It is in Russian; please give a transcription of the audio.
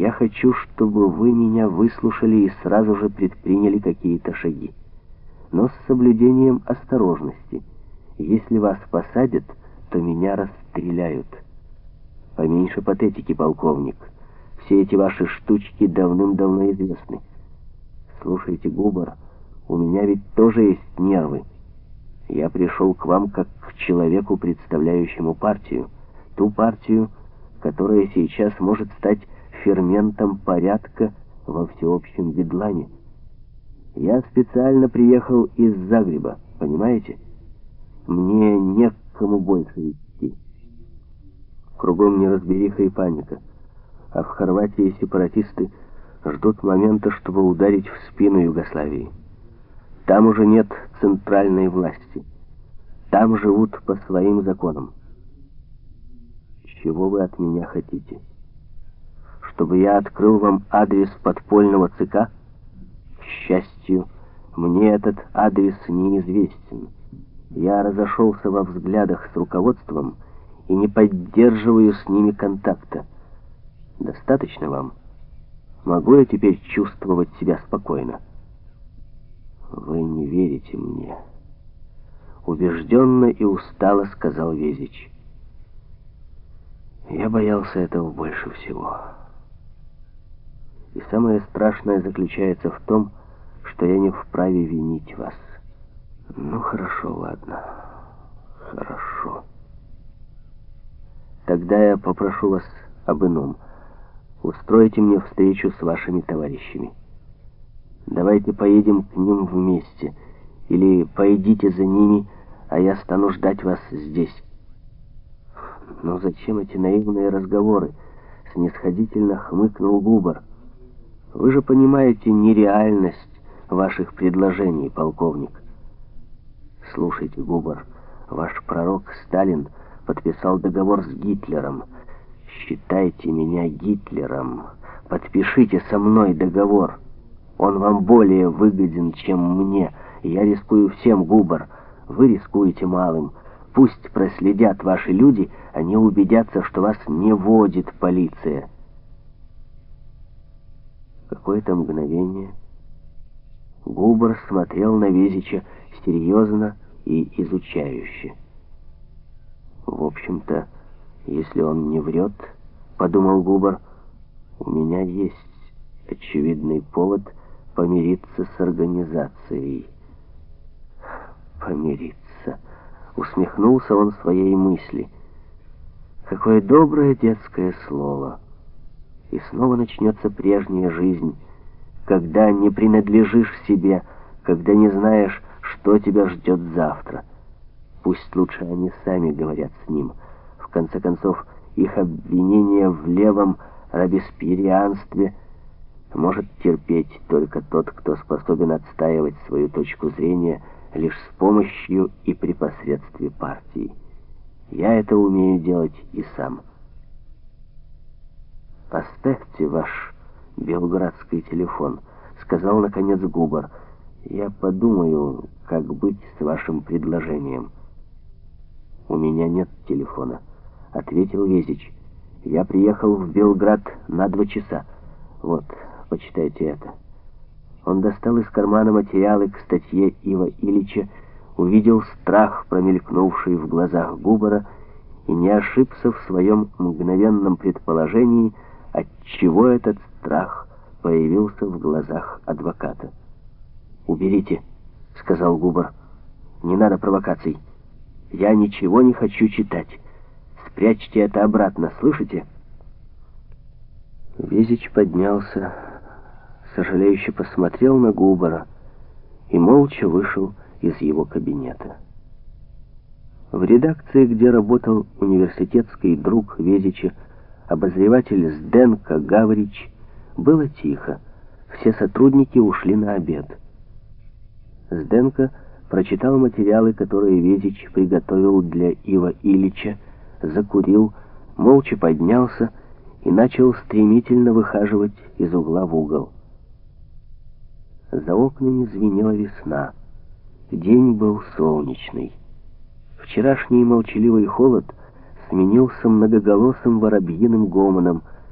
Я хочу, чтобы вы меня выслушали и сразу же предприняли какие-то шаги. Но с соблюдением осторожности. Если вас посадят, то меня расстреляют. Поменьше патетики, полковник. Все эти ваши штучки давным-давно известны. Слушайте, Губар, у меня ведь тоже есть нервы. Я пришел к вам как к человеку, представляющему партию. Ту партию, которая сейчас может стать ферментом порядка во всеобщем бедлане. Я специально приехал из Загреба, понимаете? Мне не к кому больше идти. Кругом неразбериха и паника. А в Хорватии сепаратисты ждут момента, чтобы ударить в спину Югославии. Там уже нет центральной власти. Там живут по своим законам. Чего вы от меня хотите? Чтобы я открыл вам адрес подпольного ЦК? К счастью, мне этот адрес неизвестен. Я разошелся во взглядах с руководством и не поддерживаю с ними контакта. Достаточно вам? Могу я теперь чувствовать себя спокойно? Вы не верите мне. Убежденно и устало сказал Везич. Я боялся этого больше всего. И самое страшное заключается в том, что я не вправе винить вас. Ну, хорошо, ладно. Хорошо. Тогда я попрошу вас об ином. Устройте мне встречу с вашими товарищами. Давайте поедем к ним вместе. Или пойдите за ними, а я стану ждать вас здесь. Но зачем эти наивные разговоры? Снисходительно хмыкнул Губар. Вы же понимаете нереальность ваших предложений, полковник. Слушайте, Губар, ваш пророк Сталин подписал договор с Гитлером. Считайте меня Гитлером. Подпишите со мной договор. Он вам более выгоден, чем мне. Я рискую всем, Губар. Вы рискуете малым. Пусть проследят ваши люди, они убедятся, что вас не водит полиция. Какое-то мгновение Губар смотрел на Везича серьезно и изучающе. В общем-то, если он не врет, подумал Губар, у меня есть очевидный повод помириться с организацией. Помириться. Усмехнулся он своей мысли. Какое доброе детское слово. И снова начнется прежняя жизнь, когда не принадлежишь себе, когда не знаешь, что тебя ждет завтра. Пусть лучше они сами говорят с ним. В конце концов, их обвинение в левом рабеспирианстве может терпеть только тот, кто способен отстаивать свою точку зрения лишь с помощью и при посредстве партии. Я это умею делать и сам. «Оставьте ваш белградский телефон», — сказал наконец Губар. «Я подумаю, как быть с вашим предложением». «У меня нет телефона», — ответил Везич. «Я приехал в Белград на два часа. Вот, почитайте это». Он достал из кармана материалы к статье Ива Ильича, увидел страх, промелькнувший в глазах Губара, и не ошибся в своем мгновенном предположении, отчего этот страх появился в глазах адвоката. «Уберите», — сказал Губар. «Не надо провокаций. Я ничего не хочу читать. Спрячьте это обратно, слышите?» Везич поднялся, сожалеюще посмотрел на Губара и молча вышел из его кабинета. В редакции, где работал университетский друг Везича, обозреватель Сденко Гаврич, было тихо. Все сотрудники ушли на обед. Сденко прочитал материалы, которые Везич приготовил для Ива Ильича, закурил, молча поднялся и начал стремительно выхаживать из угла в угол. За окнами звенела весна. День был солнечный. Вчерашний молчаливый холод сменился многоголосым воробьиным гомоном —